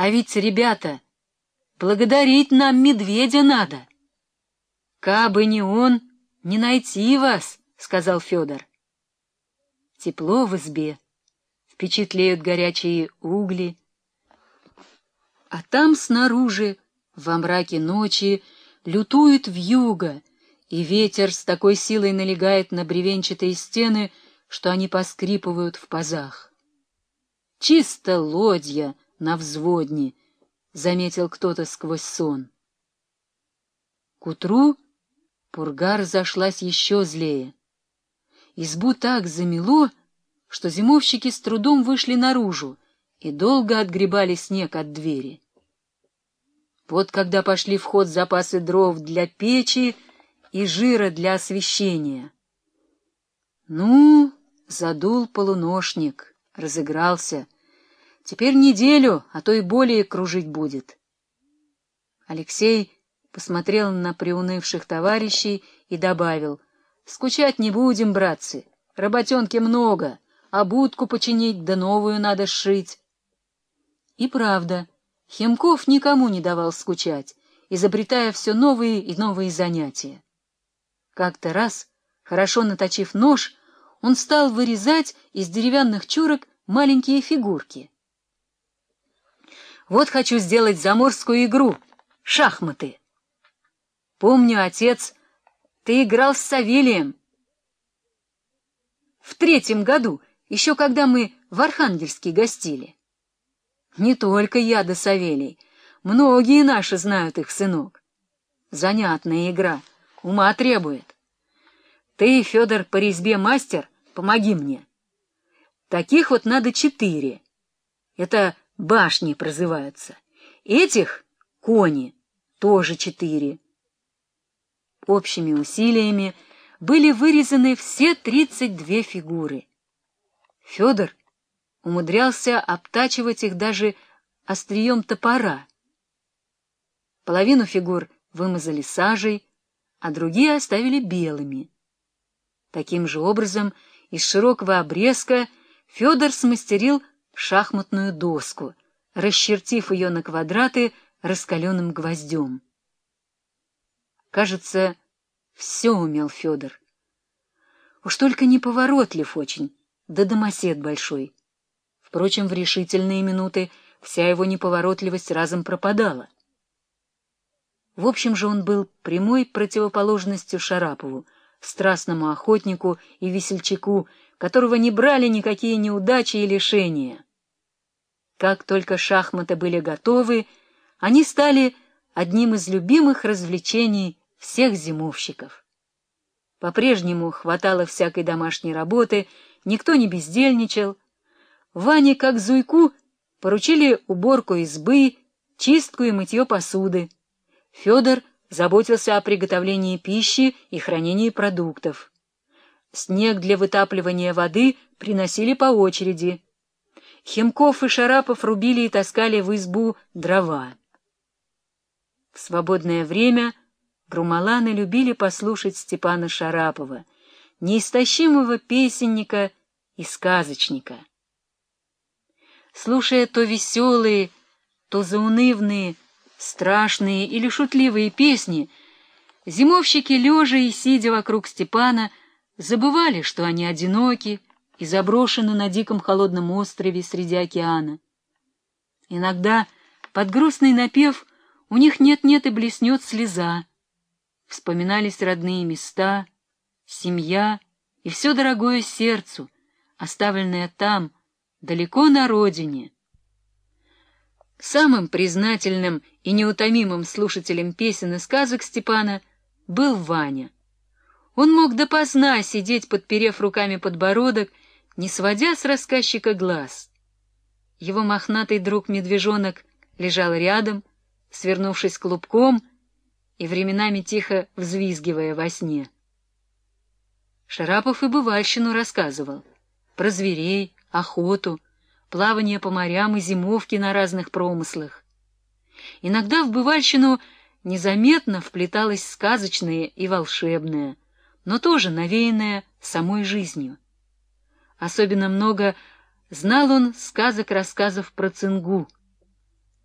А ведь, ребята, благодарить нам медведя надо. Кабы не он, не найти вас, — сказал Федор. Тепло в избе, впечатляют горячие угли. А там снаружи, во мраке ночи, лютует вьюга, и ветер с такой силой налегает на бревенчатые стены, что они поскрипывают в пазах. Чисто лодья на взводне, — заметил кто-то сквозь сон. К утру пурга разошлась еще злее. Избу так замело, что зимовщики с трудом вышли наружу и долго отгребали снег от двери. Вот когда пошли в ход запасы дров для печи и жира для освещения. Ну, задул полуношник, разыгрался. Теперь неделю, а то и более кружить будет. Алексей посмотрел на приунывших товарищей и добавил, «Скучать не будем, братцы, работенки много, а будку починить да новую надо сшить». И правда, Химков никому не давал скучать, изобретая все новые и новые занятия. Как-то раз, хорошо наточив нож, он стал вырезать из деревянных чурок маленькие фигурки. «Вот хочу сделать заморскую игру — шахматы. Помню, отец, ты играл с Савелием. В третьем году, еще когда мы в Архангельске гостили. Не только я да Савелий, многие наши знают их, сынок. Занятная игра, ума требует. Ты, Федор, по резьбе мастер, помоги мне. Таких вот надо четыре. Это башни прозываются. Этих — кони, тоже четыре. Общими усилиями были вырезаны все тридцать две фигуры. Федор умудрялся обтачивать их даже острием топора. Половину фигур вымазали сажей, а другие оставили белыми. Таким же образом из широкого обрезка Федор смастерил шахматную доску, расчертив ее на квадраты раскаленным гвоздем. Кажется, все умел Федор. Уж только неповоротлив очень, да домосед большой. Впрочем, в решительные минуты вся его неповоротливость разом пропадала. В общем же он был прямой противоположностью Шарапову, страстному охотнику и весельчаку, которого не брали никакие неудачи и лишения. Как только шахматы были готовы, они стали одним из любимых развлечений всех зимовщиков. По-прежнему хватало всякой домашней работы, никто не бездельничал. Ване, как Зуйку, поручили уборку избы, чистку и мытье посуды. Федор заботился о приготовлении пищи и хранении продуктов. Снег для вытапливания воды приносили по очереди. Химков и Шарапов рубили и таскали в избу дрова. В свободное время Грумаланы любили послушать Степана Шарапова, неистощимого песенника и сказочника. Слушая то веселые, то заунывные, страшные или шутливые песни, зимовщики, лежа и сидя вокруг Степана, забывали, что они одиноки и заброшены на диком холодном острове среди океана. Иногда под грустный напев у них нет-нет и блеснет слеза. Вспоминались родные места, семья и все дорогое сердцу, оставленное там, далеко на родине. Самым признательным и неутомимым слушателем песен и сказок Степана был Ваня. Он мог допоздна сидеть, подперев руками подбородок, не сводя с рассказчика глаз. Его мохнатый друг-медвежонок лежал рядом, свернувшись клубком и временами тихо взвизгивая во сне. Шарапов и бывальщину рассказывал про зверей, охоту, плавание по морям и зимовки на разных промыслах. Иногда в бывальщину незаметно вплеталось сказочное и волшебное, но тоже навеянное самой жизнью. Особенно много знал он сказок-рассказов про цингу —